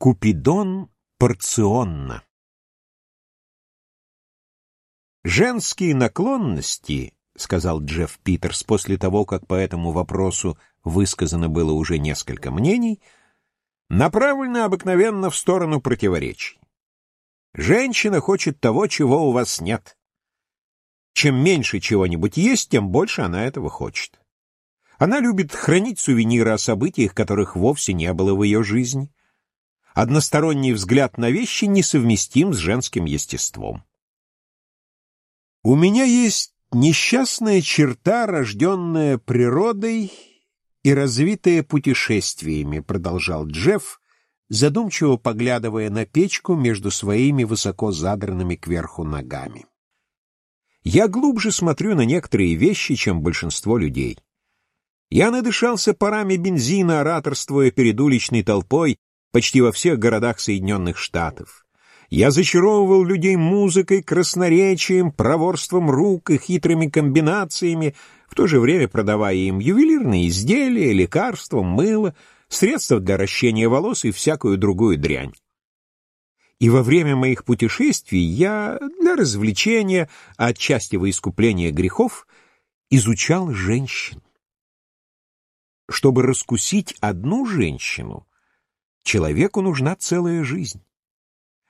Купидон порционно. Женские наклонности, сказал Джефф Питерс после того, как по этому вопросу высказано было уже несколько мнений, направлены обыкновенно в сторону противоречий. Женщина хочет того, чего у вас нет. Чем меньше чего-нибудь есть, тем больше она этого хочет. Она любит хранить сувениры о событиях, которых вовсе не было в ее жизни. Односторонний взгляд на вещи несовместим с женским естеством. У меня есть несчастная черта, рожденная природой и развитая путешествиями, продолжал Джефф, задумчиво поглядывая на печку между своими высоко задранными кверху ногами. Я глубже смотрю на некоторые вещи, чем большинство людей. Я надышался парами бензина, ораторствуя перед уличной толпой, почти во всех городах Соединенных Штатов. Я зачаровывал людей музыкой, красноречием, проворством рук и хитрыми комбинациями, в то же время продавая им ювелирные изделия, лекарства, мыло, средства для ращения волос и всякую другую дрянь. И во время моих путешествий я для развлечения, а отчасти во искупления грехов, изучал женщин. Чтобы раскусить одну женщину, Человеку нужна целая жизнь.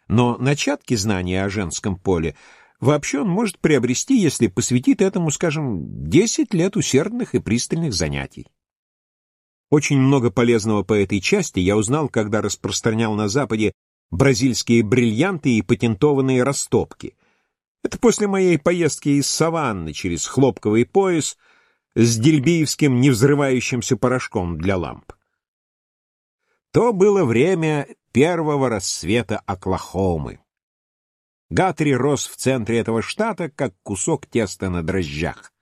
Но начатки знания о женском поле вообще он может приобрести, если посвятит этому, скажем, 10 лет усердных и пристальных занятий. Очень много полезного по этой части я узнал, когда распространял на Западе бразильские бриллианты и патентованные растопки. Это после моей поездки из Саванны через хлопковый пояс с дельбиевским невзрывающимся порошком для ламп. То было время первого рассвета Оклахомы. Гатри рос в центре этого штата, как кусок теста на дрожжах.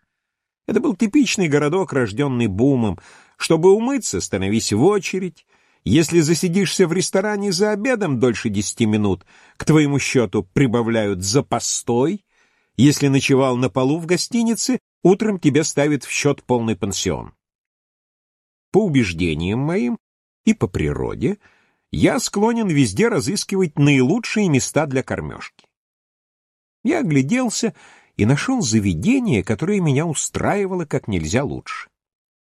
Это был типичный городок, рожденный бумом. Чтобы умыться, становись в очередь. Если засидишься в ресторане за обедом дольше десяти минут, к твоему счету прибавляют за постой. Если ночевал на полу в гостинице, утром тебе ставят в счет полный пансион. По убеждениям моим, и по природе, я склонен везде разыскивать наилучшие места для кормежки. Я огляделся и нашел заведение, которое меня устраивало как нельзя лучше.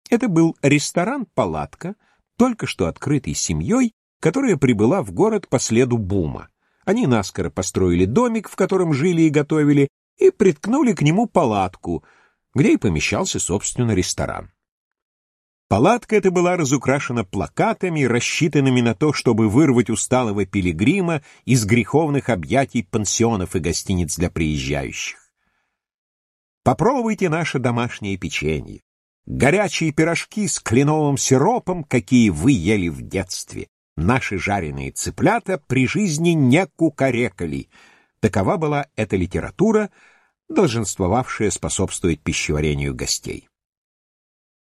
Это был ресторан-палатка, только что открытый семьей, которая прибыла в город по следу бума. Они наскоро построили домик, в котором жили и готовили, и приткнули к нему палатку, где и помещался, собственно, ресторан. Палатка эта была разукрашена плакатами, рассчитанными на то, чтобы вырвать усталого пилигрима из греховных объятий пансионов и гостиниц для приезжающих. Попробуйте наше домашнее печенье. Горячие пирожки с кленовым сиропом, какие вы ели в детстве. Наши жареные цыплята при жизни не кукарекали. Такова была эта литература, долженствовавшая способствовать пищеварению гостей.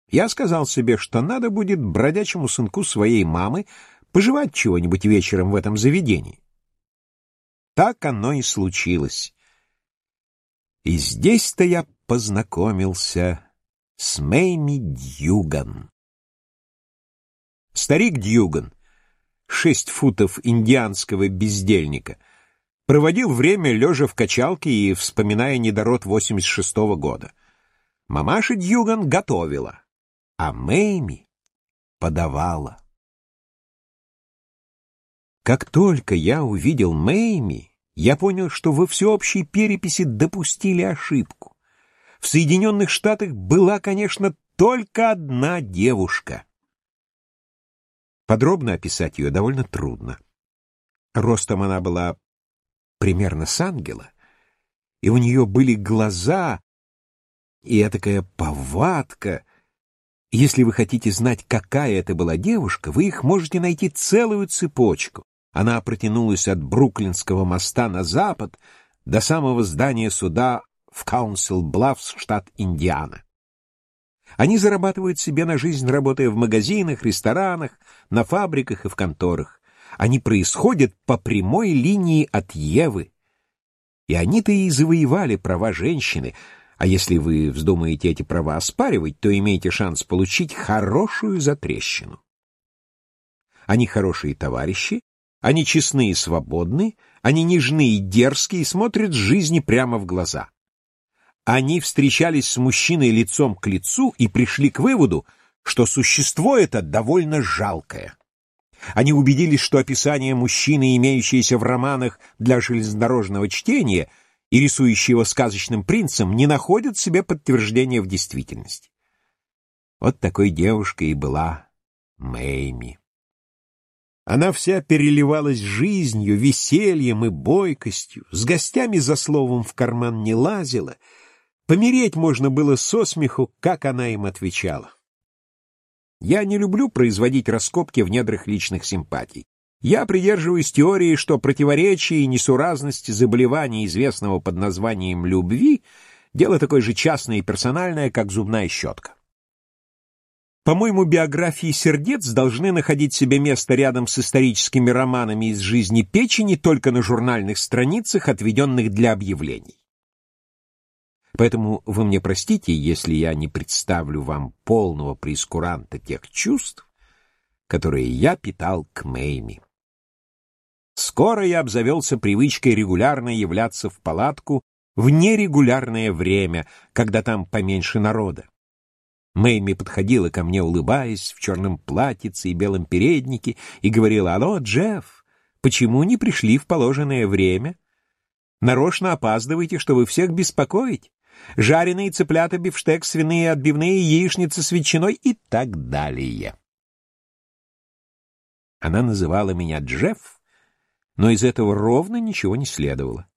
Я сказал себе, что надо будет бродячему сынку своей мамы пожевать чего-нибудь вечером в этом заведении. Так оно и случилось. И здесь-то я познакомился с Мэйми Дьюган. Старик Дьюган, шесть футов индианского бездельника, проводил время лежа в качалке и вспоминая недород 86-го года. Мамаша Дьюган готовила а Мэйми подавала. Как только я увидел Мэйми, я понял, что во всеобщей переписи допустили ошибку. В Соединенных Штатах была, конечно, только одна девушка. Подробно описать ее довольно трудно. Ростом она была примерно с ангела, и у нее были глаза и такая повадка, если вы хотите знать, какая это была девушка, вы их можете найти целую цепочку. Она протянулась от Бруклинского моста на запад до самого здания суда в Каунсил-Блаффс, штат Индиана. Они зарабатывают себе на жизнь, работая в магазинах, ресторанах, на фабриках и в конторах. Они происходят по прямой линии от Евы. И они-то и завоевали права женщины — а если вы вздумаете эти права оспаривать, то имеете шанс получить хорошую затрещину. Они хорошие товарищи Они честны и свободны, они нежны и дерзкие и смотрят жизни прямо в глаза. Они встречались с мужчиной лицом к лицу и пришли к выводу, что существо это довольно жалкое. Они убедились, что описание мужчины, имеющееся в романах для железнодорожного чтения и рисующего сказочным принцем, не находят себе подтверждения в действительности. Вот такой девушкой и была Мэйми. Она вся переливалась жизнью, весельем и бойкостью, с гостями за словом в карман не лазила. Помереть можно было со смеху, как она им отвечала. Я не люблю производить раскопки в недрах личных симпатий. Я придерживаюсь теории, что противоречие и несуразность заболевания, известного под названием любви, дело такое же частное и персональное, как зубная щетка. По-моему, биографии сердец должны находить себе место рядом с историческими романами из жизни печени только на журнальных страницах, отведенных для объявлений. Поэтому вы мне простите, если я не представлю вам полного прескуранта тех чувств, которые я питал к Мэйми. Скоро я обзавелся привычкой регулярно являться в палатку в нерегулярное время, когда там поменьше народа. Мэйми подходила ко мне, улыбаясь, в черном платьице и белом переднике, и говорила, «Алло, Джефф, почему не пришли в положенное время? Нарочно опаздываете, чтобы всех беспокоить жареные цыплята, бифштек, свиные отбивные, яичницы с ветчиной и так далее. Она называла меня Джефф, но из этого ровно ничего не следовало.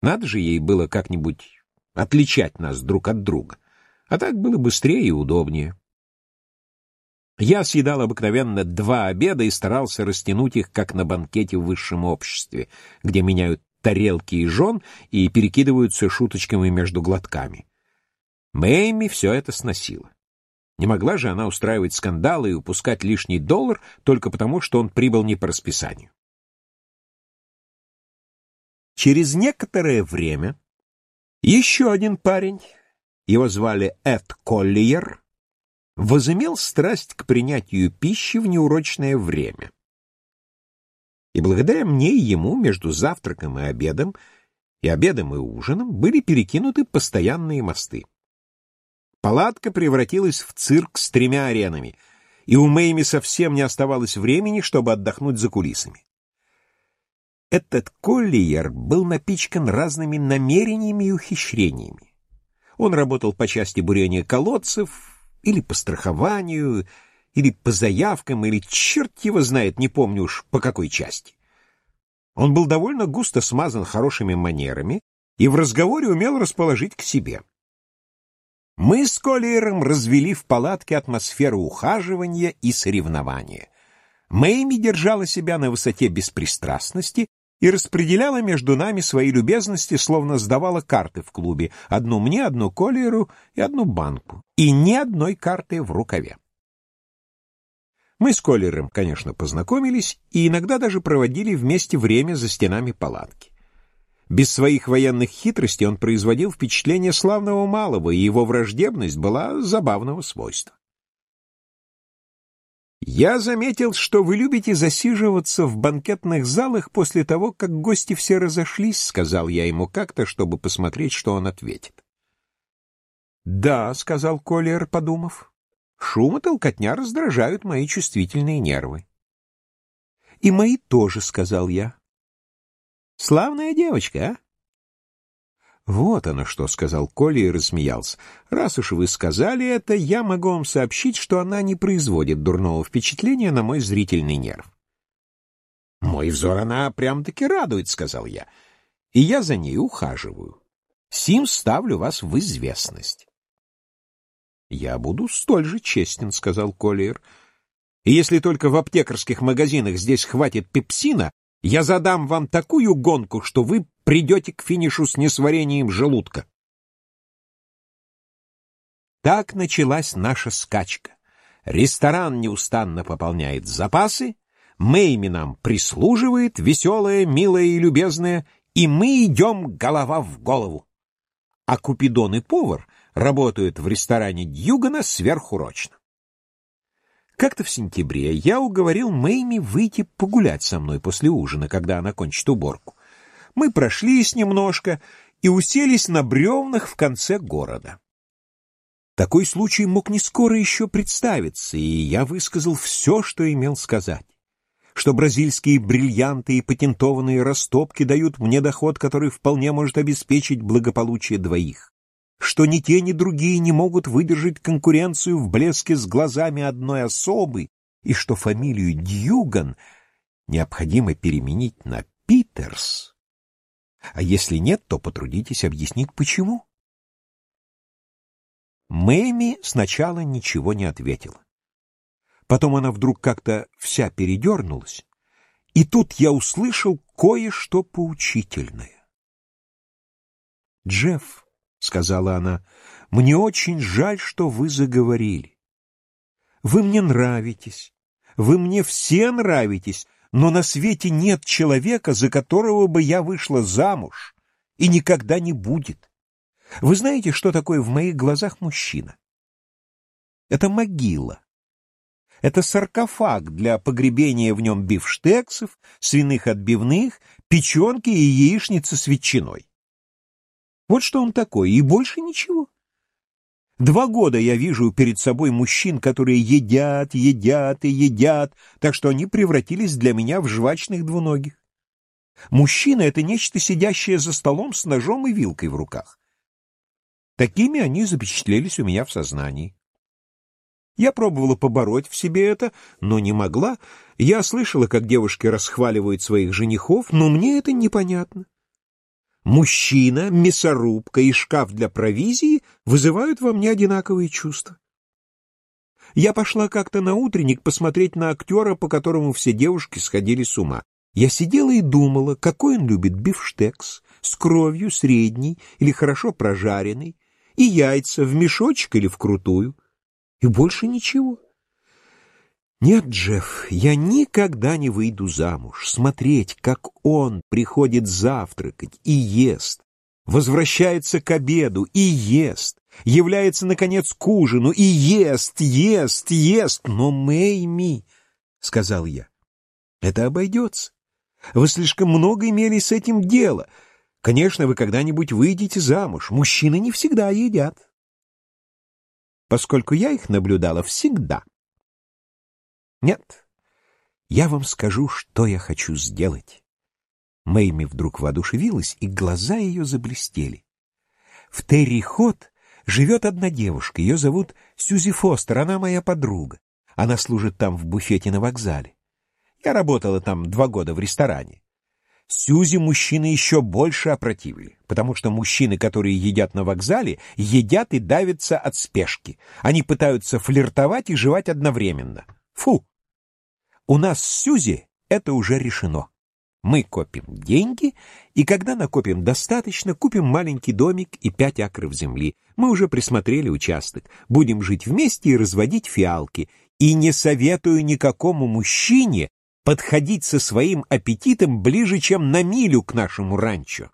Надо же ей было как-нибудь отличать нас друг от друга, а так было быстрее и удобнее. Я съедал обыкновенно два обеда и старался растянуть их, как на банкете в высшем обществе, где меняют тарелки и жен и перекидываются шуточками между глотками. Мэйми все это сносила. Не могла же она устраивать скандалы и упускать лишний доллар только потому, что он прибыл не по расписанию. Через некоторое время еще один парень, его звали Эд Коллиер, возымел страсть к принятию пищи в неурочное время и благодаря мне и ему между завтраком и обедом, и обедом и ужином были перекинуты постоянные мосты. Палатка превратилась в цирк с тремя аренами, и у Мэйми совсем не оставалось времени, чтобы отдохнуть за кулисами. Этот коллиер был напичкан разными намерениями и ухищрениями. Он работал по части бурения колодцев или по страхованию, или по заявкам, или черт его знает, не помню уж по какой части. Он был довольно густо смазан хорошими манерами и в разговоре умел расположить к себе. Мы с Коллиером развели в палатке атмосферу ухаживания и соревнования. Мэйми держала себя на высоте беспристрастности и распределяла между нами свои любезности, словно сдавала карты в клубе, одну мне, одну Коллиеру и одну банку, и ни одной карты в рукаве. Мы с Коллером, конечно, познакомились и иногда даже проводили вместе время за стенами палатки. Без своих военных хитростей он производил впечатление славного малого, и его враждебность была забавного свойства. «Я заметил, что вы любите засиживаться в банкетных залах после того, как гости все разошлись», — сказал я ему как-то, чтобы посмотреть, что он ответит. «Да», — сказал Коллер, подумав. Шум и толкотня раздражают мои чувствительные нервы. — И мои тоже, — сказал я. — Славная девочка, а? — Вот оно что, — сказал Коля и рассмеялся. — Раз уж вы сказали это, я могу вам сообщить, что она не производит дурного впечатления на мой зрительный нерв. — Мой взор она прям-таки радует, — сказал я. — И я за ней ухаживаю. Сим ставлю вас в известность. «Я буду столь же честен», — сказал Коллиер. «И если только в аптекарских магазинах здесь хватит пепсина, я задам вам такую гонку, что вы придете к финишу с несварением желудка». Так началась наша скачка. Ресторан неустанно пополняет запасы, Мэйми нам прислуживает, веселая, милая и любезная, и мы идем голова в голову. А Купидон и повар работают в ресторане Дьюгана сверхурочно. Как-то в сентябре я уговорил Мэйми выйти погулять со мной после ужина, когда она кончит уборку. Мы прошлись немножко и уселись на бревнах в конце города. Такой случай мог не скоро еще представиться, и я высказал все, что имел сказать. Что бразильские бриллианты и патентованные растопки дают мне доход, который вполне может обеспечить благополучие двоих что ни те, ни другие не могут выдержать конкуренцию в блеске с глазами одной особы, и что фамилию Дьюган необходимо переменить на Питерс. А если нет, то потрудитесь объяснить, почему. Мэми сначала ничего не ответила. Потом она вдруг как-то вся передернулась, и тут я услышал кое-что поучительное. «Джефф», — сказала она, — «мне очень жаль, что вы заговорили. Вы мне нравитесь, вы мне все нравитесь, но на свете нет человека, за которого бы я вышла замуж, и никогда не будет. Вы знаете, что такое в моих глазах мужчина? Это могила. Это саркофаг для погребения в нем бифштексов, свиных отбивных, печенки и яичницы с ветчиной. Вот что он такой, и больше ничего. Два года я вижу перед собой мужчин, которые едят, едят и едят, так что они превратились для меня в жвачных двуногих. Мужчина — это нечто сидящее за столом с ножом и вилкой в руках. Такими они запечатлелись у меня в сознании. Я пробовала побороть в себе это, но не могла. Я слышала, как девушки расхваливают своих женихов, но мне это непонятно. Мужчина, мясорубка и шкаф для провизии вызывают во мне одинаковые чувства. Я пошла как-то на утренник посмотреть на актера, по которому все девушки сходили с ума. Я сидела и думала, какой он любит бифштекс, с кровью, средний или хорошо прожаренный, и яйца в мешочек или вкрутую, и больше ничего. Нет, Джефф, я никогда не выйду замуж. Смотреть, как он приходит завтракать и ест, возвращается к обеду и ест, является, наконец, к ужину и ест, ест, ест. Но, Мэйми, — сказал я, — это обойдется. Вы слишком много имели с этим дело. Конечно, вы когда-нибудь выйдете замуж. Мужчины не всегда едят. Поскольку я их наблюдала всегда. Нет, я вам скажу, что я хочу сделать. Мэйми вдруг воодушевилась, и глаза ее заблестели. В Терри-Хот живет одна девушка, ее зовут Сьюзи Фостер, она моя подруга. Она служит там в буфете на вокзале. Я работала там два года в ресторане. Сьюзи мужчины еще больше опротивили, потому что мужчины, которые едят на вокзале, едят и давятся от спешки. Они пытаются флиртовать и жевать одновременно. Фу! У нас с Сюзи это уже решено. Мы копим деньги, и когда накопим достаточно, купим маленький домик и пять акров земли. Мы уже присмотрели участок. Будем жить вместе и разводить фиалки. И не советую никакому мужчине подходить со своим аппетитом ближе, чем на милю к нашему ранчо.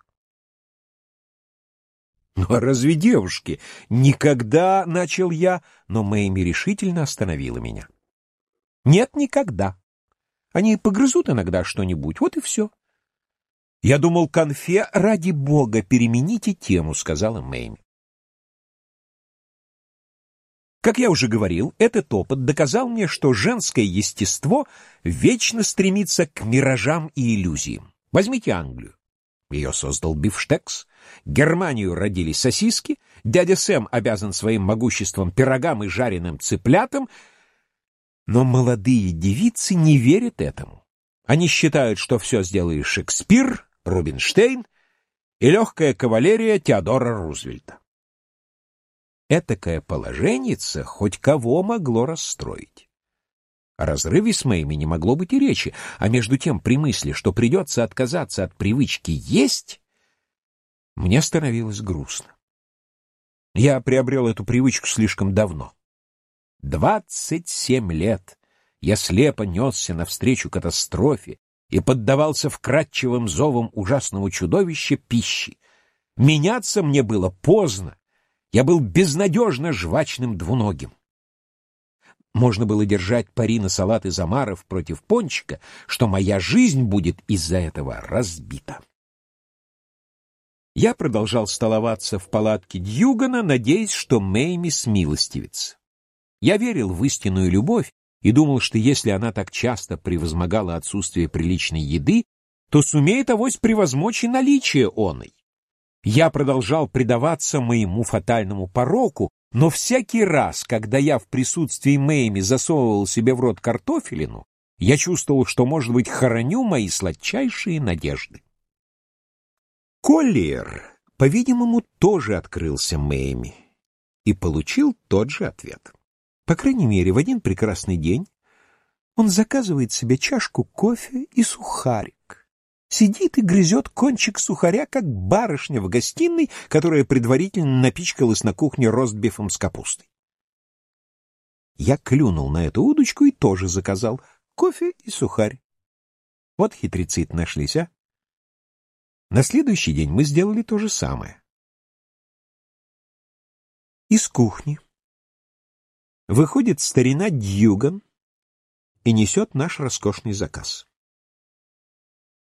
«Ну а разве девушки? Никогда!» — начал я, но Мэйми решительно остановила меня. «Нет, никогда. Они погрызут иногда что-нибудь, вот и все. Я думал, конфе, ради бога, перемените тему, сказала Мэйми. Как я уже говорил, этот опыт доказал мне, что женское естество вечно стремится к миражам и иллюзиям. Возьмите Англию. Ее создал бифштекс. Германию родились сосиски. Дядя Сэм обязан своим могуществом пирогам и жареным цыплятам — но молодые девицы не верят этому. Они считают, что все сделает Шекспир, Рубинштейн и легкая кавалерия Теодора Рузвельта. Этакое положенница хоть кого могло расстроить. О разрыве с моими не могло быть и речи, а между тем при мысли, что придется отказаться от привычки есть, мне становилось грустно. Я приобрел эту привычку слишком давно. Двадцать семь лет я слепо несся навстречу катастрофе и поддавался вкрадчивым зовам ужасного чудовища пищи. Меняться мне было поздно, я был безнадежно жвачным двуногим. можно было держать пари на салат из омаров против пончика, что моя жизнь будет из-за этого разбита. Я продолжал столоваться в палатке Дьюгана, надеясь, что Мэйми смилостивится. Я верил в истинную любовь и думал, что если она так часто превозмогала отсутствие приличной еды, то сумеет авось превозмочь и наличие оной. Я продолжал предаваться моему фатальному пороку, но всякий раз, когда я в присутствии Мэйми засовывал себе в рот картофелину, я чувствовал, что, может быть, хороню мои сладчайшие надежды. Коллиер, по-видимому, тоже открылся Мэйми и получил тот же ответ. По крайней мере, в один прекрасный день он заказывает себе чашку кофе и сухарик. Сидит и грызет кончик сухаря, как барышня в гостиной, которая предварительно напичкалась на кухне ростбифом с капустой. Я клюнул на эту удочку и тоже заказал кофе и сухарь. Вот хитрецит нашлись, а? На следующий день мы сделали то же самое. Из кухни выходит старина Дьюган и несет наш роскошный заказ.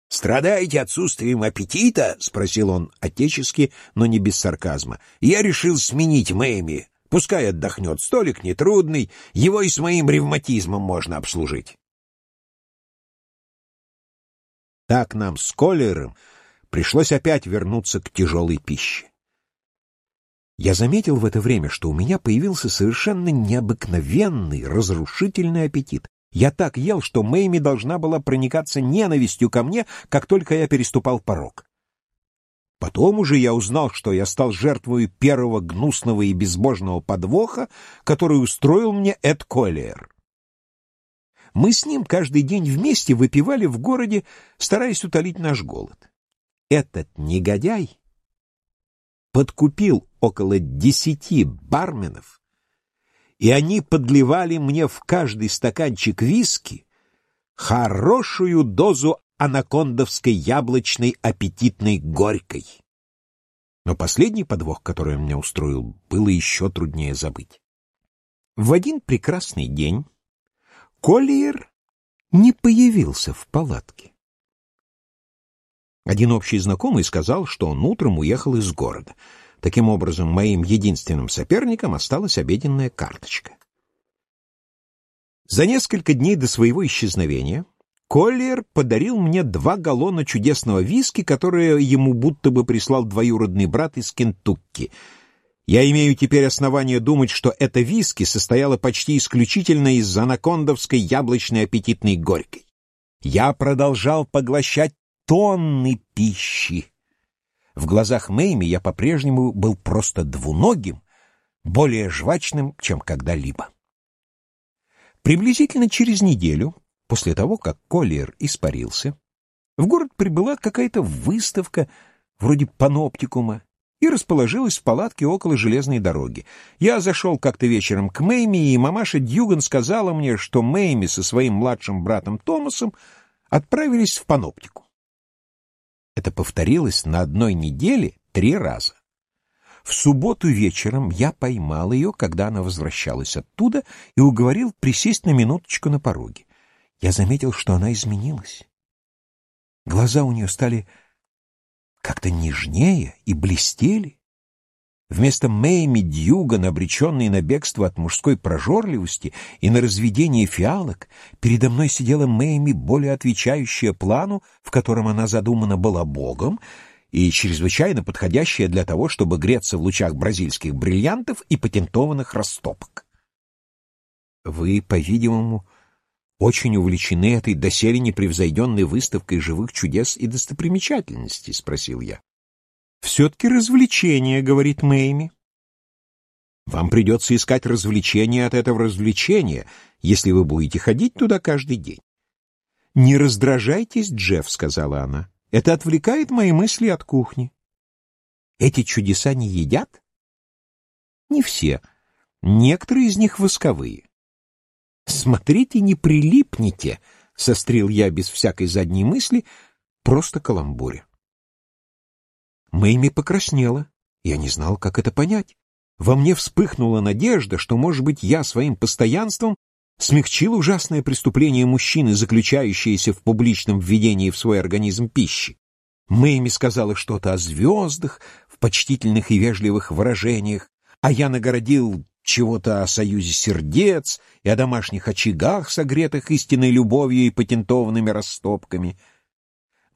«Страдаете отсутствием аппетита?» — спросил он отечески, но не без сарказма. «Я решил сменить Мэйми. Пускай отдохнет. Столик нетрудный, его и с моим ревматизмом можно обслужить». Так нам с Коллером пришлось опять вернуться к тяжелой пище. Я заметил в это время, что у меня появился совершенно необыкновенный, разрушительный аппетит. Я так ел, что Мэйми должна была проникаться ненавистью ко мне, как только я переступал порог. Потом уже я узнал, что я стал жертвой первого гнусного и безбожного подвоха, который устроил мне Эд Коллиер. Мы с ним каждый день вместе выпивали в городе, стараясь утолить наш голод этот негодяй подкупил около десяти барменов, и они подливали мне в каждый стаканчик виски хорошую дозу анакондовской яблочной аппетитной горькой. Но последний подвох, который он мне устроил, было еще труднее забыть. В один прекрасный день Коллиер не появился в палатке. Один общий знакомый сказал, что он утром уехал из города. Таким образом, моим единственным соперником осталась обеденная карточка. За несколько дней до своего исчезновения Коллиер подарил мне два галлона чудесного виски, которые ему будто бы прислал двоюродный брат из Кентукки. Я имею теперь основание думать, что это виски состояло почти исключительно из анакондовской яблочной аппетитной горькой. Я продолжал поглощать тонны пищи. В глазах Мэйми я по-прежнему был просто двуногим, более жвачным, чем когда-либо. Приблизительно через неделю, после того, как Коллиер испарился, в город прибыла какая-то выставка, вроде паноптикума, и расположилась в палатке около железной дороги. Я зашел как-то вечером к Мэйми, и мамаша Дьюган сказала мне, что Мэйми со своим младшим братом Томасом отправились в паноптику. Это повторилось на одной неделе три раза. В субботу вечером я поймал ее, когда она возвращалась оттуда, и уговорил присесть на минуточку на пороге. Я заметил, что она изменилась. Глаза у нее стали как-то нежнее и блестели. Вместо Мэйми Дьюган, обреченной на бегство от мужской прожорливости и на разведение фиалок, передо мной сидела Мэйми, более отвечающая плану, в котором она задумана была богом, и чрезвычайно подходящая для того, чтобы греться в лучах бразильских бриллиантов и патентованных растопок. Вы, по-видимому, очень увлечены этой доселе непревзойденной выставкой живых чудес и достопримечательностей, — спросил я. «Все-таки развлечение», — говорит Мэйми. «Вам придется искать развлечение от этого развлечения, если вы будете ходить туда каждый день». «Не раздражайтесь, Джефф», — сказала она. «Это отвлекает мои мысли от кухни». «Эти чудеса не едят?» «Не все. Некоторые из них восковые». «Смотрите, не прилипните», — сострил я без всякой задней мысли, просто каламбуре. Мэйми покраснела. Я не знал, как это понять. Во мне вспыхнула надежда, что, может быть, я своим постоянством смягчил ужасное преступление мужчины, заключающееся в публичном введении в свой организм пищи. Мэйми сказала что-то о звездах в почтительных и вежливых выражениях, а я нагородил чего-то о союзе сердец и о домашних очагах, согретых истинной любовью и патентованными растопками.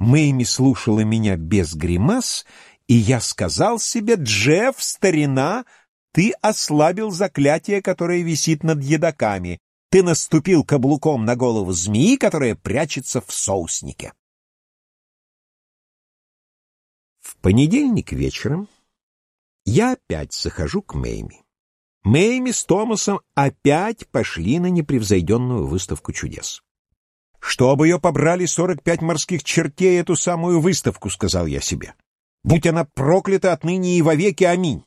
Мэйми слушала меня без гримас, и я сказал себе, «Джефф, старина, ты ослабил заклятие, которое висит над едоками. Ты наступил каблуком на голову змеи, которая прячется в соуснике». В понедельник вечером я опять захожу к Мэйми. Мэйми с Томасом опять пошли на непревзойденную выставку чудес. «Чтобы ее побрали сорок пять морских чертей эту самую выставку», — сказал я себе. «Будь она проклята отныне и вовеки, аминь.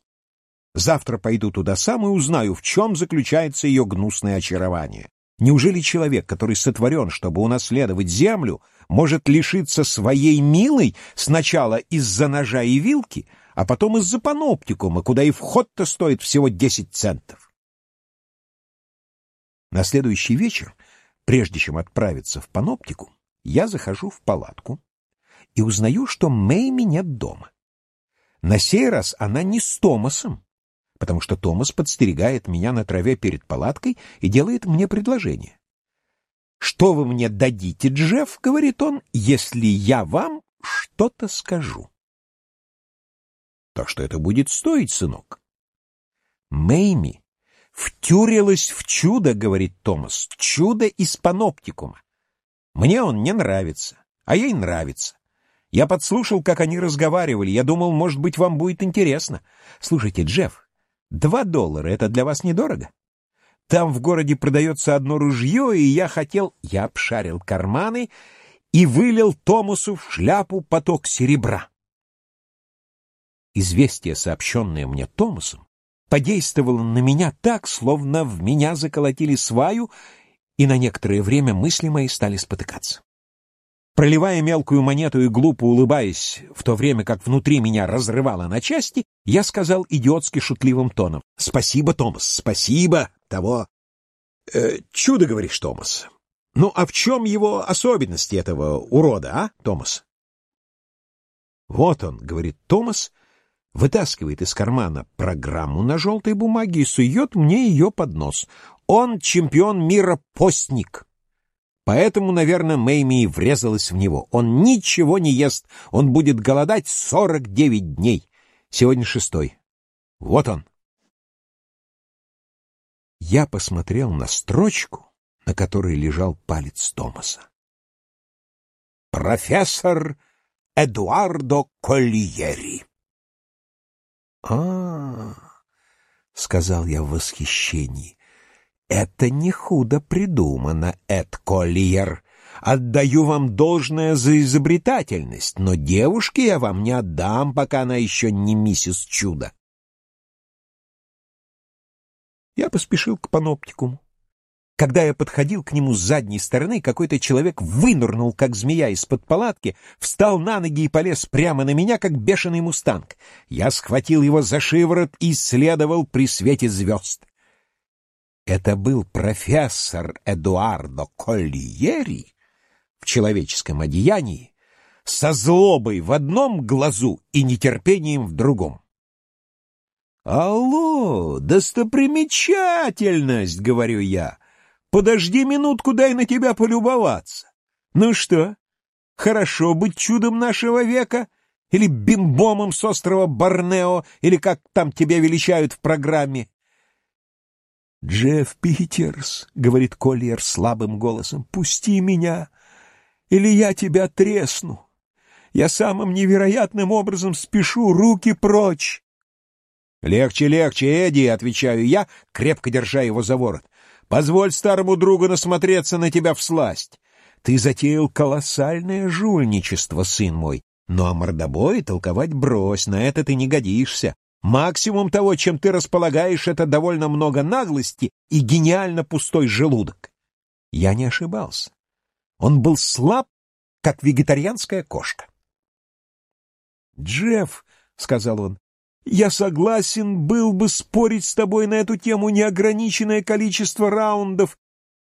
Завтра пойду туда сам и узнаю, в чем заключается ее гнусное очарование. Неужели человек, который сотворен, чтобы унаследовать землю, может лишиться своей милой сначала из-за ножа и вилки, а потом из-за паноптикума, куда и вход-то стоит всего десять центов. На следующий вечер, прежде чем отправиться в паноптику, я захожу в палатку и узнаю, что Мэйми нет дома. На сей раз она не с Томасом, потому что Томас подстерегает меня на траве перед палаткой и делает мне предложение. «Что вы мне дадите, Джефф?» — говорит он, — «если я вам что-то скажу». Так что это будет стоить, сынок? Мэйми втюрилась в чудо, говорит Томас, чудо из паноптикума. Мне он не нравится, а ей нравится. Я подслушал, как они разговаривали. Я думал, может быть, вам будет интересно. Слушайте, Джефф, два доллара — это для вас недорого? Там в городе продается одно ружье, и я хотел... Я обшарил карманы и вылил Томасу в шляпу поток серебра. Известие, сообщенное мне Томасом, подействовало на меня так, словно в меня заколотили сваю, и на некоторое время мысли мои стали спотыкаться. Проливая мелкую монету и глупо улыбаясь, в то время как внутри меня разрывало на части, я сказал идиотски шутливым тоном. «Спасибо, Томас, спасибо того...» э, «Чудо, говоришь, Томас. Ну, а в чем его особенности этого урода, а, Томас?» «Вот он», — говорит Томас, вытаскивает из кармана программу на желтой бумаге и сует мне ее под нос. Он чемпион мира постник. Поэтому, наверное, Мэйми и врезалась в него. Он ничего не ест, он будет голодать сорок девять дней. Сегодня шестой. Вот он. Я посмотрел на строчку, на которой лежал палец Томаса. Профессор Эдуардо Кольери. А, сказал я в восхищении. Это не худо придумано, Эд Коллиер. Отдаю вам должное за изобретательность, но девушке я вам не отдам, пока она еще не миссис Чудо. Я поспешил к паноптикуму. Когда я подходил к нему с задней стороны, какой-то человек вынырнул, как змея из-под палатки, встал на ноги и полез прямо на меня, как бешеный мустанг. Я схватил его за шиворот и исследовал при свете звезд. Это был профессор Эдуардо Коллиери в человеческом одеянии, со злобой в одном глазу и нетерпением в другом. «Алло, достопримечательность!» — говорю я. «Подожди минутку, дай на тебя полюбоваться. Ну что, хорошо быть чудом нашего века?» или бимбомом с острова Борнео, или как там тебя величают в программе. «Джефф Питерс», — говорит Коллиер слабым голосом, — «пусти меня, или я тебя тресну. Я самым невероятным образом спешу, руки прочь». «Легче, легче, Эдди», — отвечаю я, крепко держа его за ворот. «Позволь старому другу насмотреться на тебя в сласть. Ты затеял колоссальное жульничество, сын мой, но о мордобое толковать брось, на это ты не годишься. Максимум того, чем ты располагаешь, это довольно много наглости и гениально пустой желудок. Я не ошибался. Он был слаб, как вегетарианская кошка. «Джефф», — сказал он, — «я согласен был бы спорить с тобой на эту тему неограниченное количество раундов,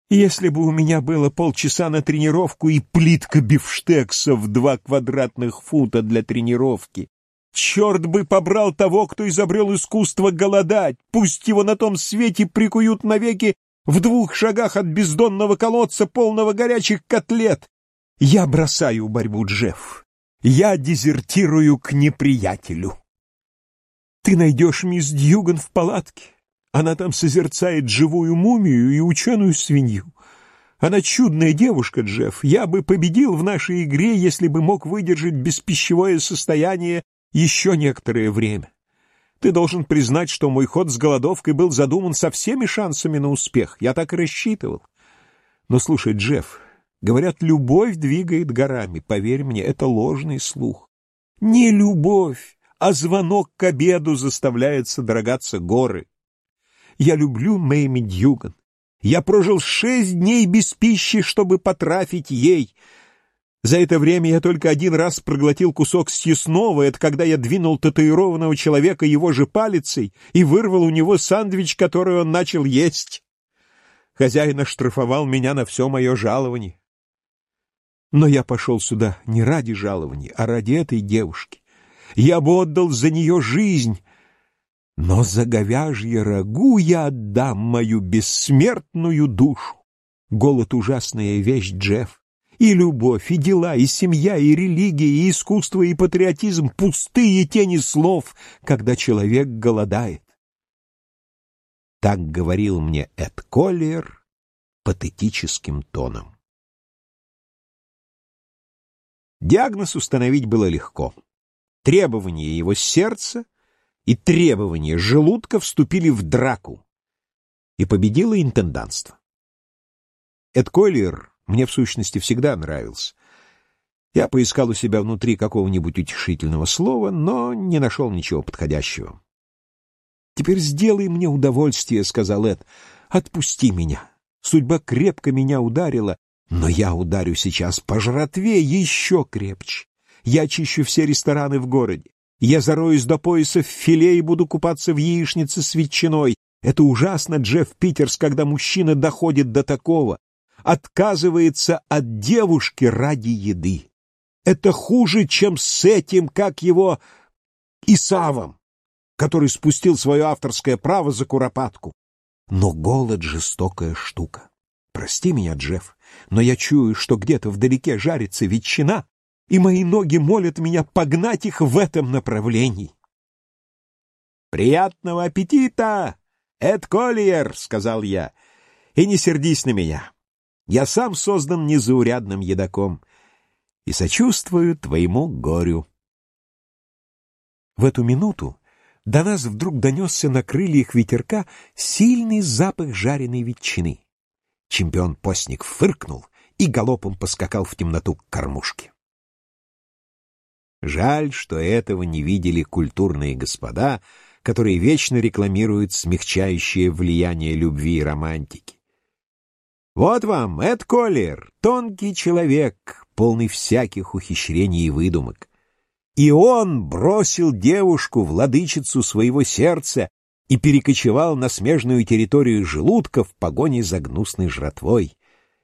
Если бы у меня было полчаса на тренировку и плитка бифштекса в два квадратных фута для тренировки, черт бы побрал того, кто изобрел искусство голодать, пусть его на том свете прикуют навеки в двух шагах от бездонного колодца, полного горячих котлет. Я бросаю борьбу, Джефф. Я дезертирую к неприятелю. Ты найдешь мисс Дьюган в палатке. Она там созерцает живую мумию и ученую свинью. Она чудная девушка, Джефф. Я бы победил в нашей игре, если бы мог выдержать беспищевое состояние еще некоторое время. Ты должен признать, что мой ход с голодовкой был задуман со всеми шансами на успех. Я так и рассчитывал. Но слушай, Джефф, говорят, любовь двигает горами. Поверь мне, это ложный слух. Не любовь, а звонок к обеду заставляет содрогаться горы. Я люблю Мэйми Дьюган. Я прожил шесть дней без пищи, чтобы потрафить ей. За это время я только один раз проглотил кусок съестного, это когда я двинул татуированного человека его же палицей и вырвал у него сандвич, который он начал есть. Хозяин оштрафовал меня на все мое жалование. Но я пошел сюда не ради жалования, а ради этой девушки. Я бы отдал за нее жизнь, но за говяжье рагу я отдам мою бессмертную душу. Голод — ужасная вещь, Джефф. И любовь, и дела, и семья, и религия, и искусство, и патриотизм — пустые тени слов, когда человек голодает. Так говорил мне Эд Коллиер патетическим тоном. Диагноз установить было легко. Требования его сердца — и требования желудка вступили в драку, и победило интенданство. Эд Коллиер мне в сущности всегда нравился. Я поискал у себя внутри какого-нибудь утешительного слова, но не нашел ничего подходящего. «Теперь сделай мне удовольствие», — сказал Эд. «Отпусти меня. Судьба крепко меня ударила, но я ударю сейчас по жратве еще крепче. Я очищу все рестораны в городе. Я зароюсь до пояса в филе и буду купаться в яичнице с ветчиной. Это ужасно, Джефф Питерс, когда мужчина доходит до такого. Отказывается от девушки ради еды. Это хуже, чем с этим, как его, Исавом, который спустил свое авторское право за куропатку. Но голод — жестокая штука. Прости меня, Джефф, но я чую, что где-то вдалеке жарится ветчина, и мои ноги молят меня погнать их в этом направлении. «Приятного аппетита, Эд Коллиер!» — сказал я. «И не сердись на меня. Я сам создан незаурядным едоком и сочувствую твоему горю». В эту минуту до нас вдруг донесся на крыльях ветерка сильный запах жареной ветчины. Чемпион-постник фыркнул и галопом поскакал в темноту к кормушке. Жаль, что этого не видели культурные господа, которые вечно рекламируют смягчающее влияние любви и романтики. Вот вам, Эд Коллер, тонкий человек, полный всяких ухищрений и выдумок. И он бросил девушку, владычицу своего сердца, и перекочевал на смежную территорию желудка в погоне за гнусной жратвой.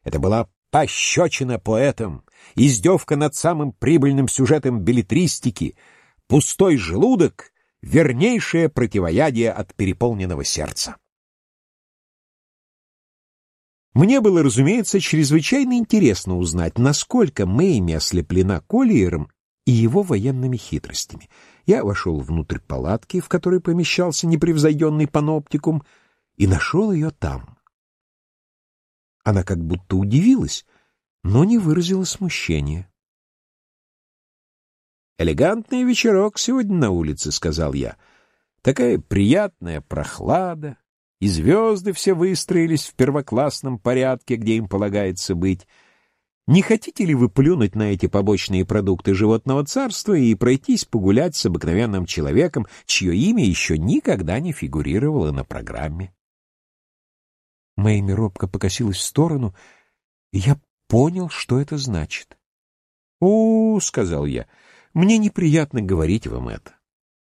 Это была пощечина поэтам, издевка над самым прибыльным сюжетом билетристики, пустой желудок — вернейшее противоядие от переполненного сердца. Мне было, разумеется, чрезвычайно интересно узнать, насколько Мэйми ослеплена Коллиером и его военными хитростями. Я вошел внутрь палатки, в которой помещался непревзойденный паноптикум, и нашел ее там. Она как будто удивилась, но не выразила смущения. «Элегантный вечерок сегодня на улице», — сказал я. «Такая приятная прохлада, и звезды все выстроились в первоклассном порядке, где им полагается быть. Не хотите ли вы плюнуть на эти побочные продукты животного царства и пройтись погулять с обыкновенным человеком, чье имя еще никогда не фигурировало на программе?» Мэйми робко покосилась в сторону, и я понял, что это значит. «О, — сказал я, — мне неприятно говорить вам это,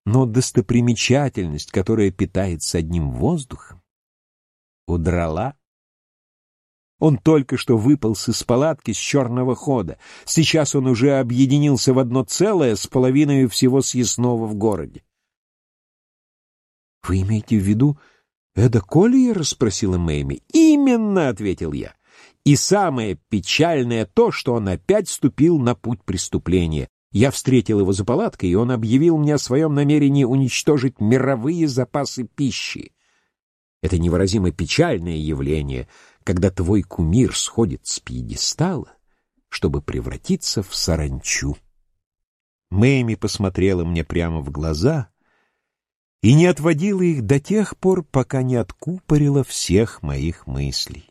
но достопримечательность, которая питается одним воздухом, удрала Он только что выполз из палатки с черного хода. Сейчас он уже объединился в одно целое с половиной всего съестного в городе. — Вы имеете в виду Эда Коллиера? — спросила Мэйми. — Именно, — ответил я. И самое печальное то, что он опять ступил на путь преступления. Я встретил его за палаткой, и он объявил мне о своем намерении уничтожить мировые запасы пищи. Это невыразимо печальное явление — когда твой кумир сходит с пьедестала, чтобы превратиться в саранчу. Мэйми посмотрела мне прямо в глаза и не отводила их до тех пор, пока не откупорила всех моих мыслей.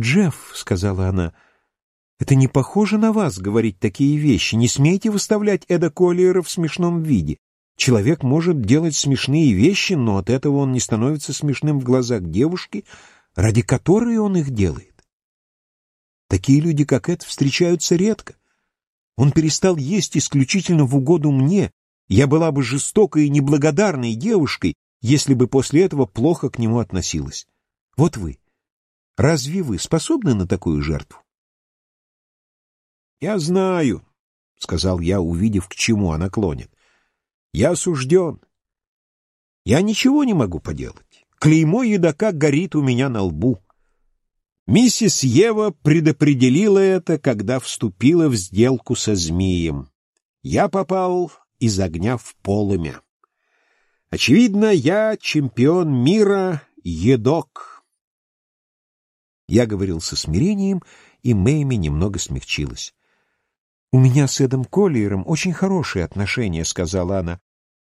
«Джефф», — сказала она, — «это не похоже на вас говорить такие вещи. Не смейте выставлять Эда Коллиера в смешном виде. Человек может делать смешные вещи, но от этого он не становится смешным в глазах девушки, ради которой он их делает. Такие люди, как Эд, встречаются редко. Он перестал есть исключительно в угоду мне. Я была бы жестокой и неблагодарной девушкой, если бы после этого плохо к нему относилась. Вот вы. Разве вы способны на такую жертву? «Я знаю», — сказал я, увидев, к чему она клонит. «Я осужден. Я ничего не могу поделать. Клеймо едока горит у меня на лбу. Миссис Ева предопределила это, когда вступила в сделку со змеем. Я попал из огня в полымя. Очевидно, я чемпион мира едок. Я говорил со смирением, и Мэйми немного смягчилась. «У меня с Эдом Коллиером очень хорошие отношения», — сказала она.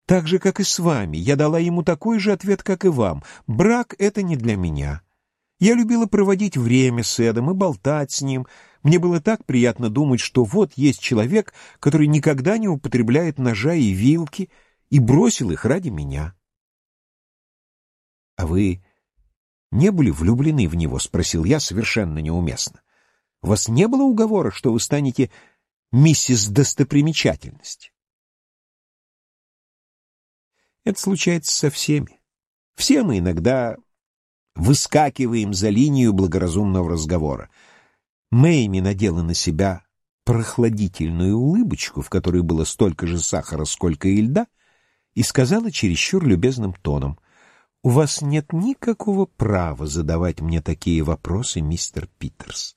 Так же, как и с вами, я дала ему такой же ответ, как и вам. Брак — это не для меня. Я любила проводить время с Эдом и болтать с ним. Мне было так приятно думать, что вот есть человек, который никогда не употребляет ножа и вилки, и бросил их ради меня. — А вы не были влюблены в него? — спросил я совершенно неуместно. — У вас не было уговора, что вы станете миссис Достопримечательность? Это случается со всеми. Все мы иногда выскакиваем за линию благоразумного разговора. Мэйми надела на себя прохладительную улыбочку, в которой было столько же сахара, сколько и льда, и сказала чересчур любезным тоном, «У вас нет никакого права задавать мне такие вопросы, мистер Питерс.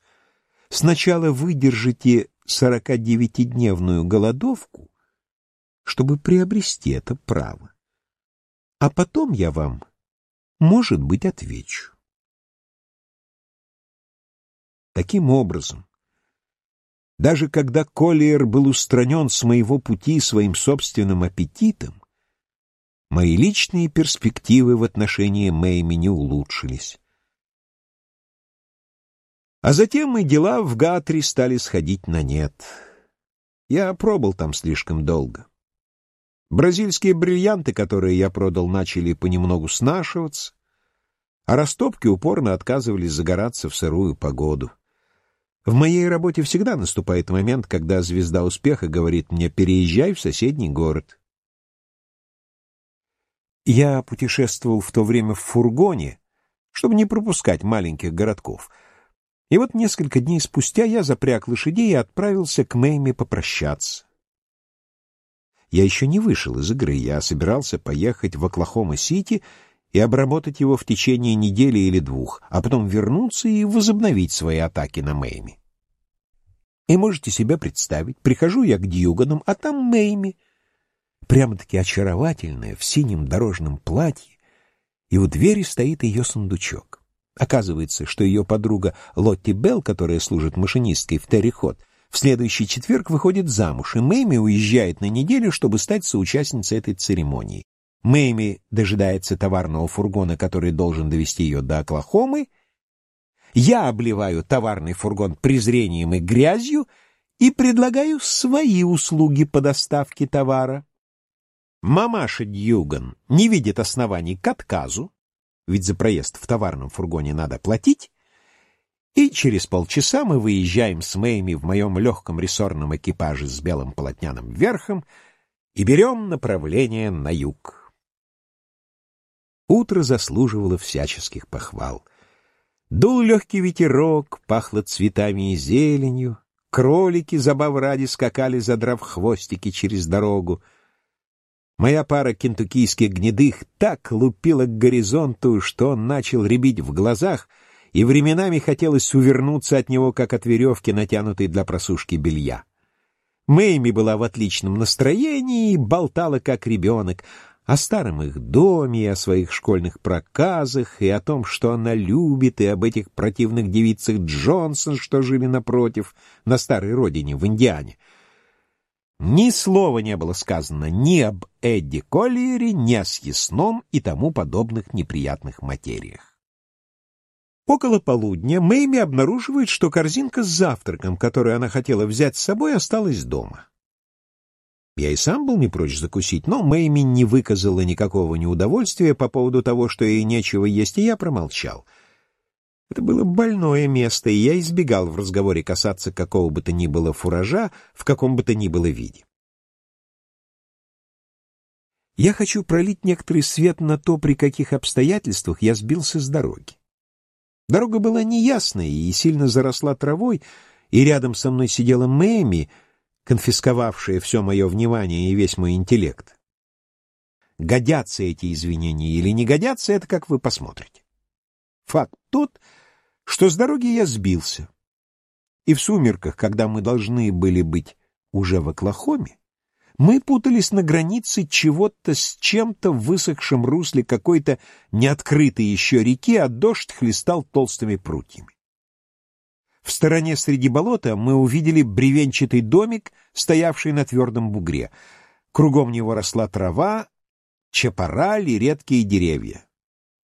Сначала выдержите сорокадевятидневную голодовку, чтобы приобрести это право а потом я вам, может быть, отвечу. Таким образом, даже когда Коллиер был устранен с моего пути своим собственным аппетитом, мои личные перспективы в отношении Мэйми не улучшились. А затем и дела в Гатри стали сходить на нет. Я пробыл там слишком долго. Бразильские бриллианты, которые я продал, начали понемногу снашиваться, а растопки упорно отказывались загораться в сырую погоду. В моей работе всегда наступает момент, когда звезда успеха говорит мне «переезжай в соседний город». Я путешествовал в то время в фургоне, чтобы не пропускать маленьких городков. И вот несколько дней спустя я запряг лошадей и отправился к Мэйме попрощаться. Я еще не вышел из игры, я собирался поехать в Оклахома-Сити и обработать его в течение недели или двух, а потом вернуться и возобновить свои атаки на Мэйми. И можете себе представить, прихожу я к Дьюганам, а там Мэйми, прямо-таки очаровательная, в синем дорожном платье, и у двери стоит ее сундучок. Оказывается, что ее подруга Лотти Белл, которая служит машинисткой в Террихот, в следующий четверг выходит замуж, и Мэйми уезжает на неделю, чтобы стать соучастницей этой церемонии. Мэйми дожидается товарного фургона, который должен довести ее до Оклахомы. Я обливаю товарный фургон презрением и грязью и предлагаю свои услуги по доставке товара. Мамаша Дьюган не видит оснований к отказу, ведь за проезд в товарном фургоне надо платить, и через полчаса мы выезжаем с Мэйми в моем легком рессорном экипаже с белым полотняным верхом и берем направление на юг. Утро заслуживало всяческих похвал. Дул легкий ветерок, пахло цветами и зеленью. Кролики, забав ради, скакали, задрав хвостики через дорогу. Моя пара кентуккийских гнедых так лупила к горизонту, что он начал рябить в глазах, и временами хотелось увернуться от него, как от веревки, натянутой для просушки белья. Мэйми была в отличном настроении и болтала, как ребенок, о старом их доме, о своих школьных проказах, и о том, что она любит, и об этих противных девицах Джонсон, что жили напротив, на старой родине, в Индиане. Ни слова не было сказано ни об Эдди Коллиере, ни о съестном и тому подобных неприятных материях. Около полудня Мэйми обнаруживает, что корзинка с завтраком, которую она хотела взять с собой, осталась дома. Я и сам был не прочь закусить, но Мэйми не выказала никакого неудовольствия по поводу того, что ей нечего есть, и я промолчал. Это было больное место, и я избегал в разговоре касаться какого бы то ни было фуража в каком бы то ни было виде. Я хочу пролить некоторый свет на то, при каких обстоятельствах я сбился с дороги. Дорога была неясная и сильно заросла травой, и рядом со мной сидела Мэми — конфисковавшее все мое внимание и весь мой интеллект. Годятся эти извинения или не годятся, это как вы посмотрите. Факт тот, что с дороги я сбился. И в сумерках, когда мы должны были быть уже в Оклахоме, мы путались на границе чего-то с чем-то в высохшем русле какой-то неоткрытой еще реки, а дождь хлестал толстыми прутьями. В стороне среди болота мы увидели бревенчатый домик, стоявший на твердом бугре. Кругом него росла трава, чапораль и редкие деревья.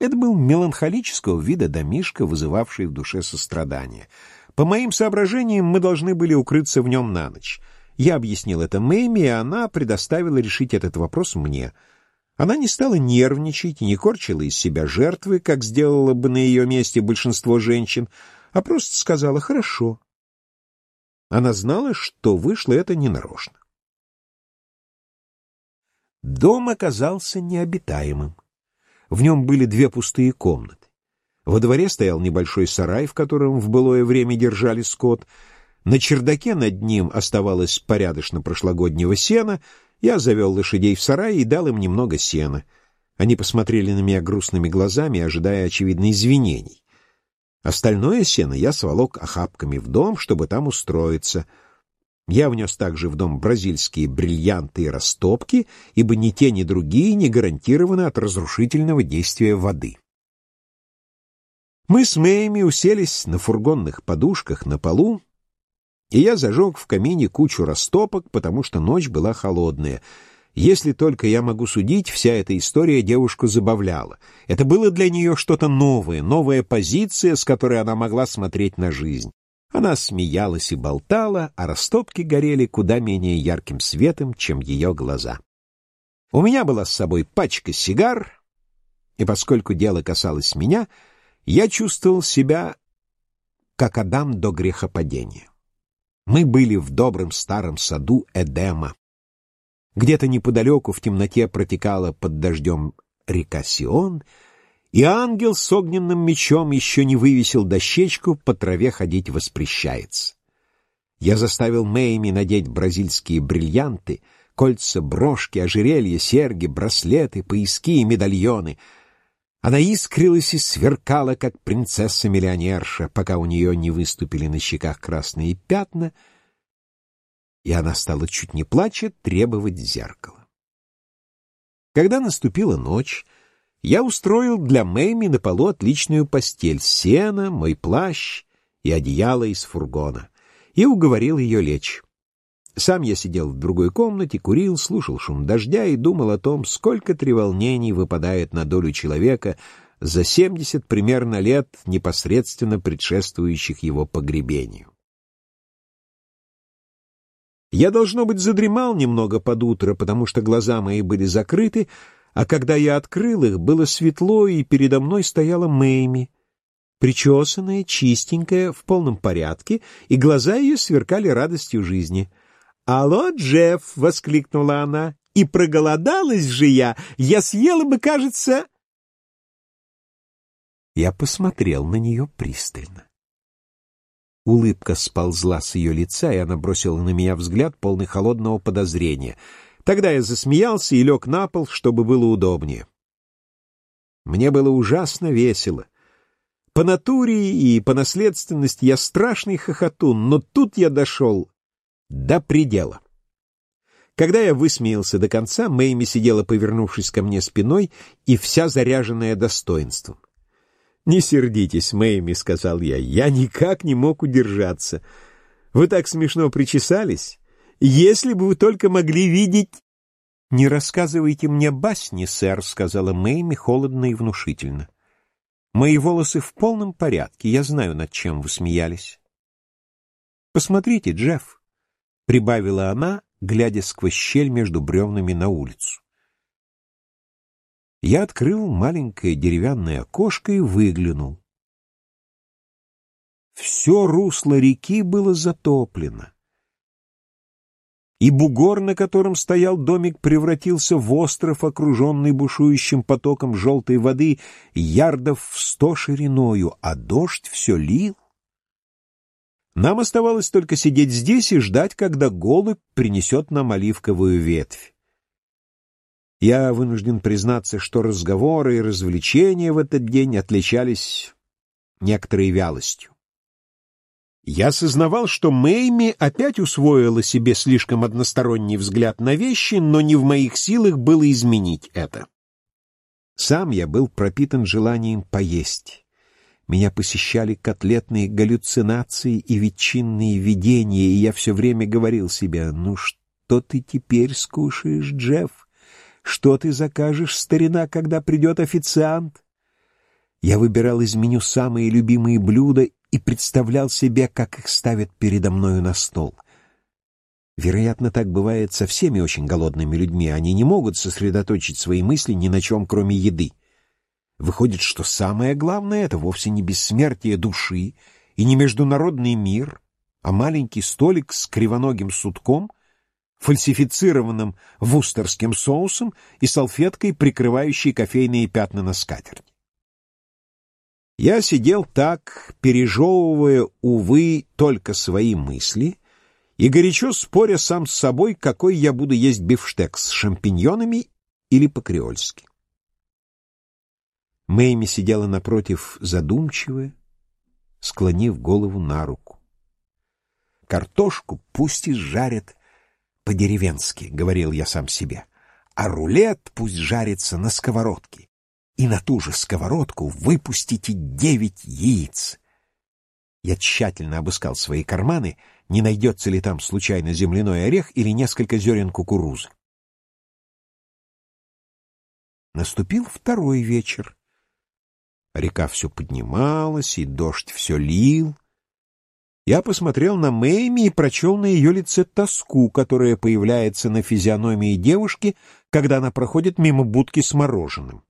Это был меланхолического вида домишка, вызывавший в душе сострадание. По моим соображениям, мы должны были укрыться в нем на ночь. Я объяснил это Мэйми, и она предоставила решить этот вопрос мне. Она не стала нервничать и не корчила из себя жертвы, как сделала бы на ее месте большинство женщин, а просто сказала «хорошо». Она знала, что вышло это ненарочно. Дом оказался необитаемым. В нем были две пустые комнаты. Во дворе стоял небольшой сарай, в котором в былое время держали скот. На чердаке над ним оставалось порядочно прошлогоднего сена. Я завел лошадей в сарай и дал им немного сена. Они посмотрели на меня грустными глазами, ожидая, очевидно, извинений. Остальное сено я сволок охапками в дом, чтобы там устроиться. Я внес также в дом бразильские бриллианты и растопки, ибо ни те, ни другие не гарантированы от разрушительного действия воды. Мы с Мэями уселись на фургонных подушках на полу, и я зажег в камине кучу растопок, потому что ночь была холодная — если только я могу судить, вся эта история девушку забавляла. Это было для нее что-то новое, новая позиция, с которой она могла смотреть на жизнь. Она смеялась и болтала, а растопки горели куда менее ярким светом, чем ее глаза. У меня была с собой пачка сигар, и поскольку дело касалось меня, я чувствовал себя как Адам до грехопадения. Мы были в добром старом саду Эдема. Где-то неподалеку в темноте протекала под дождем река Сион, и ангел с огненным мечом еще не вывесил дощечку «По траве ходить воспрещается». Я заставил Мэйми надеть бразильские бриллианты, кольца, брошки, ожерелья, серьги, браслеты, пояски и медальоны. Она искрилась и сверкала, как принцесса-миллионерша, пока у нее не выступили на щеках красные пятна — и она стала, чуть не плача, требовать зеркала. Когда наступила ночь, я устроил для Мэйми на полу отличную постель, сена, мой плащ и одеяло из фургона, и уговорил ее лечь. Сам я сидел в другой комнате, курил, слушал шум дождя и думал о том, сколько треволнений выпадает на долю человека за семьдесят примерно лет, непосредственно предшествующих его погребению. Я, должно быть, задремал немного под утро, потому что глаза мои были закрыты, а когда я открыл их, было светло, и передо мной стояла Мэйми, причесанная, чистенькая, в полном порядке, и глаза ее сверкали радостью жизни. «Алло, Джефф!» — воскликнула она. «И проголодалась же я! Я съела бы, кажется...» Я посмотрел на нее пристально. Улыбка сползла с ее лица, и она бросила на меня взгляд, полный холодного подозрения. Тогда я засмеялся и лег на пол, чтобы было удобнее. Мне было ужасно весело. По натуре и по наследственности я страшный хохотун, но тут я дошел до предела. Когда я высмеялся до конца, Мэйми сидела, повернувшись ко мне спиной, и вся заряженная достоинством. «Не сердитесь, Мэйми», — сказал я, — «я никак не мог удержаться. Вы так смешно причесались. Если бы вы только могли видеть...» «Не рассказывайте мне басни, сэр», — сказала Мэйми холодно и внушительно. «Мои волосы в полном порядке, я знаю, над чем вы смеялись». «Посмотрите, Джефф», — прибавила она, глядя сквозь щель между бревнами на улицу. Я открыл маленькое деревянное окошко и выглянул. Все русло реки было затоплено. И бугор, на котором стоял домик, превратился в остров, окруженный бушующим потоком желтой воды, ярдов в сто шириною, а дождь все лил. Нам оставалось только сидеть здесь и ждать, когда голубь принесет нам оливковую ветвь. Я вынужден признаться, что разговоры и развлечения в этот день отличались некоторой вялостью. Я сознавал, что Мэйми опять усвоила себе слишком односторонний взгляд на вещи, но не в моих силах было изменить это. Сам я был пропитан желанием поесть. Меня посещали котлетные галлюцинации и ветчинные видения, и я все время говорил себе, «Ну что ты теперь скушаешь, Джефф? Что ты закажешь, старина, когда придет официант? Я выбирал из меню самые любимые блюда и представлял себе, как их ставят передо мною на стол. Вероятно, так бывает со всеми очень голодными людьми. Они не могут сосредоточить свои мысли ни на чем, кроме еды. Выходит, что самое главное — это вовсе не бессмертие души и не международный мир, а маленький столик с кривоногим сутком — фальсифицированным вустерским соусом и салфеткой, прикрывающей кофейные пятна на скатерти. Я сидел так, пережевывая, увы, только свои мысли и горячо споря сам с собой, какой я буду есть бифштекс с шампиньонами или по-креольски. Мэйми сидела напротив задумчивая, склонив голову на руку. Картошку пусть и жарят по-деревенски, — говорил я сам себе, — а рулет пусть жарится на сковородке, и на ту же сковородку выпустите девять яиц. Я тщательно обыскал свои карманы, не найдется ли там случайно земляной орех или несколько зерен кукурузы. Наступил второй вечер. Река все поднималась, и дождь все лил. Я посмотрел на Мэйми и прочел на ее лице тоску, которая появляется на физиономии девушки, когда она проходит мимо будки с мороженым.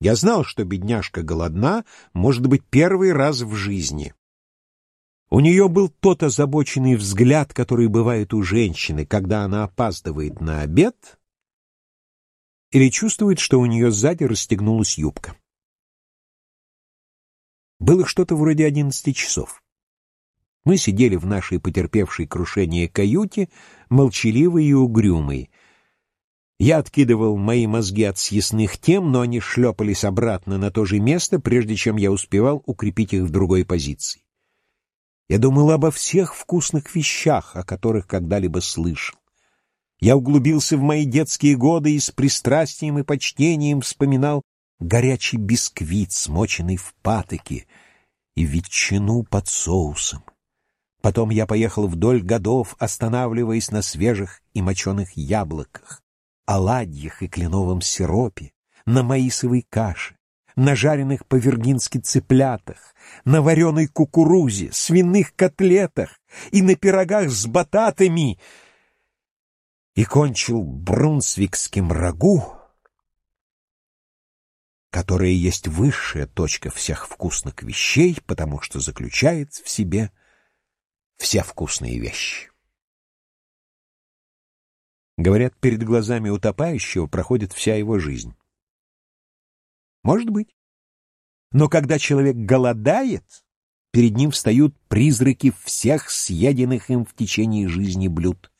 Я знал, что бедняжка голодна, может быть, первый раз в жизни. У нее был тот озабоченный взгляд, который бывает у женщины, когда она опаздывает на обед или чувствует, что у нее сзади расстегнулась юбка. Было что-то вроде одиннадцати часов. Мы сидели в нашей потерпевшей крушение каюте, молчаливые и угрюмые. Я откидывал мои мозги от съестных тем, но они шлепались обратно на то же место, прежде чем я успевал укрепить их в другой позиции. Я думал обо всех вкусных вещах, о которых когда-либо слышал. Я углубился в мои детские годы и с пристрастием и почтением вспоминал горячий бисквит, смоченный в патоке, и ветчину под соусом. Потом я поехал вдоль годов, останавливаясь на свежих и моченых яблоках, оладьях и кленовом сиропе, на маисовой каше, на жареных по-виргински цыплятах, на вареной кукурузе, свиных котлетах и на пирогах с бататами и кончил брунсвикским рагу, которое есть высшая точка всех вкусных вещей, потому что заключает в себе все вкусные вещи. Говорят, перед глазами утопающего проходит вся его жизнь. Может быть. Но когда человек голодает, перед ним встают призраки всех съеденных им в течение жизни блюд,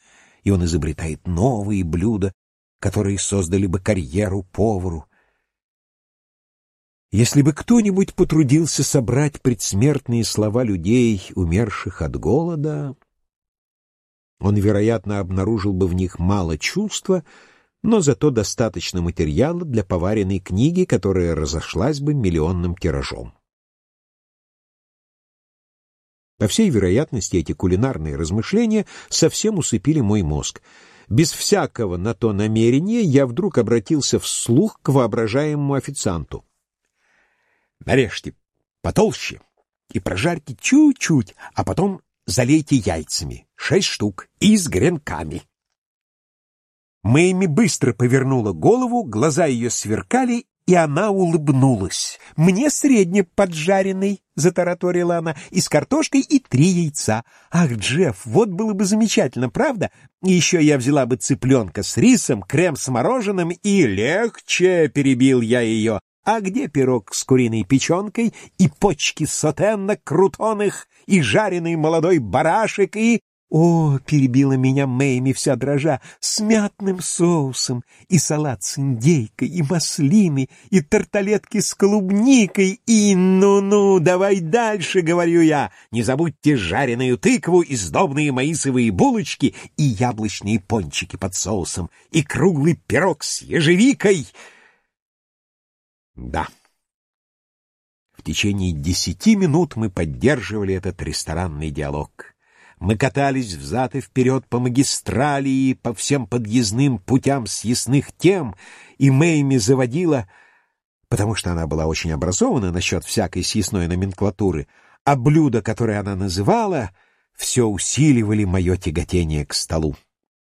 и он изобретает новые блюда, которые создали бы карьеру повару. Если бы кто-нибудь потрудился собрать предсмертные слова людей, умерших от голода, он, вероятно, обнаружил бы в них мало чувства, но зато достаточно материала для поваренной книги, которая разошлась бы миллионным тиражом. По всей вероятности, эти кулинарные размышления совсем усыпили мой мозг. Без всякого на то намерения я вдруг обратился вслух к воображаемому официанту. «Нарежьте потолще и прожарьте чуть-чуть, а потом залейте яйцами, шесть штук, и с гренками». Мэйми быстро повернула голову, глаза ее сверкали, и она улыбнулась. «Мне средне поджаренный», — затараторила она, — «и с картошкой, и три яйца. Ах, Джефф, вот было бы замечательно, правда? Еще я взяла бы цыпленка с рисом, крем с мороженым и легче», — перебил я ее. «А где пирог с куриной печенкой и почки сотен крутоных, и жареный молодой барашек, и...» «О!» — перебила меня Мэйми вся дрожа, «с мятным соусом, и салат с индейкой, и маслины, и тарталетки с клубникой, и ну-ну, давай дальше!» — говорю я. «Не забудьте жареную тыкву и сдобные маисовые булочки, и яблочные пончики под соусом, и круглый пирог с ежевикой!» Да. В течение десяти минут мы поддерживали этот ресторанный диалог. Мы катались взад и вперед по магистрали и по всем подъездным путям съестных тем, и Мэйми заводила, потому что она была очень образована насчет всякой съестной номенклатуры, а блюда, которые она называла, все усиливали мое тяготение к столу.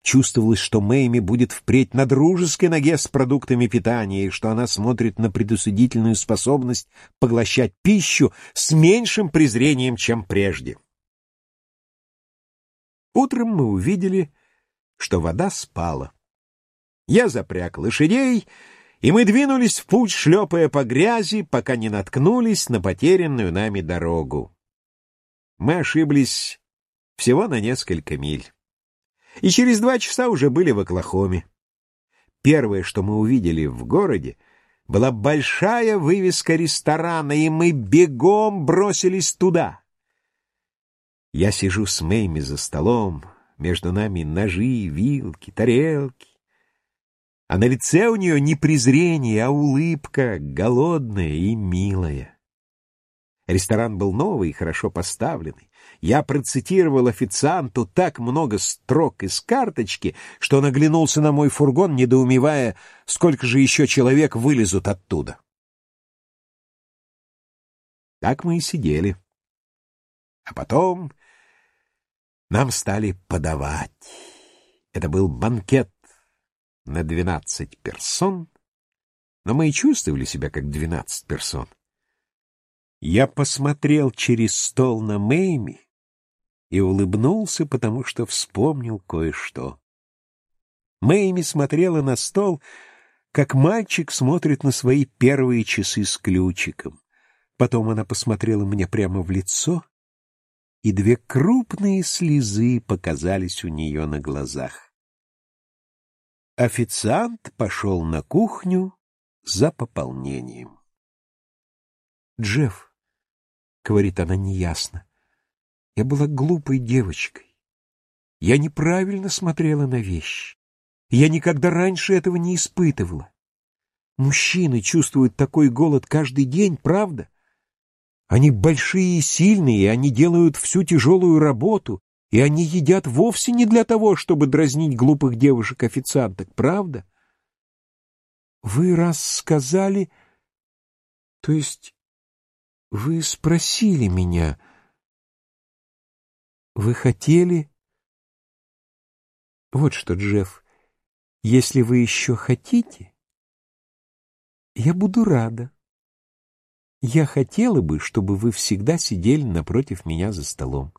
Чувствовалось, что Мэйми будет впредь на дружеской ноге с продуктами питания, и что она смотрит на предусудительную способность поглощать пищу с меньшим презрением, чем прежде. Утром мы увидели, что вода спала. Я запряг лошадей, и мы двинулись в путь, шлепая по грязи, пока не наткнулись на потерянную нами дорогу. Мы ошиблись всего на несколько миль. И через два часа уже были в Оклахоме. Первое, что мы увидели в городе, была большая вывеска ресторана, и мы бегом бросились туда. Я сижу с Мэйми за столом, между нами ножи, вилки, тарелки. А на лице у нее не презрение, а улыбка, голодная и милая. Ресторан был новый и хорошо поставленный. Я процитировал официанту так много строк из карточки, что он оглянулся на мой фургон, недоумевая, сколько же еще человек вылезут оттуда. Так мы и сидели. А потом нам стали подавать. Это был банкет на двенадцать персон, но мы и чувствовали себя как двенадцать персон. Я посмотрел через стол на Мэйми и улыбнулся, потому что вспомнил кое-что. Мэйми смотрела на стол, как мальчик смотрит на свои первые часы с ключиком. Потом она посмотрела мне прямо в лицо и две крупные слезы показались у нее на глазах. Официант пошел на кухню за пополнением. «Джефф», — говорит она неясно, — «я была глупой девочкой. Я неправильно смотрела на вещи. Я никогда раньше этого не испытывала. Мужчины чувствуют такой голод каждый день, правда? Они большие и сильные, они делают всю тяжелую работу, и они едят вовсе не для того, чтобы дразнить глупых девушек-официанток, правда? Вы раз сказали... То есть вы спросили меня... Вы хотели... Вот что, Джефф, если вы еще хотите, я буду рада. Я хотела бы, чтобы вы всегда сидели напротив меня за столом.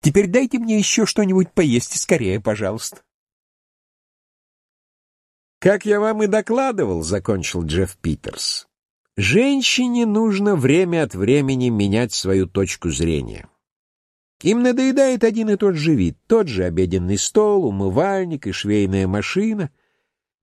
Теперь дайте мне еще что-нибудь поесть скорее, пожалуйста. Как я вам и докладывал, — закончил Джефф Питерс, Женщине нужно время от времени менять свою точку зрения. Им надоедает один и тот же вид, тот же обеденный стол, умывальник и швейная машина.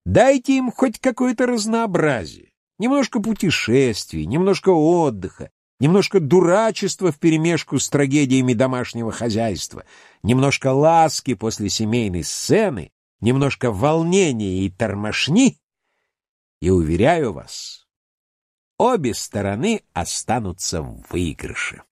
Дайте им хоть какое-то разнообразие, немножко путешествий, немножко отдыха, немножко дурачества вперемешку с трагедиями домашнего хозяйства, немножко ласки после семейной сцены, немножко волнения и тормошни, и, уверяю вас, обе стороны останутся в выигрыше.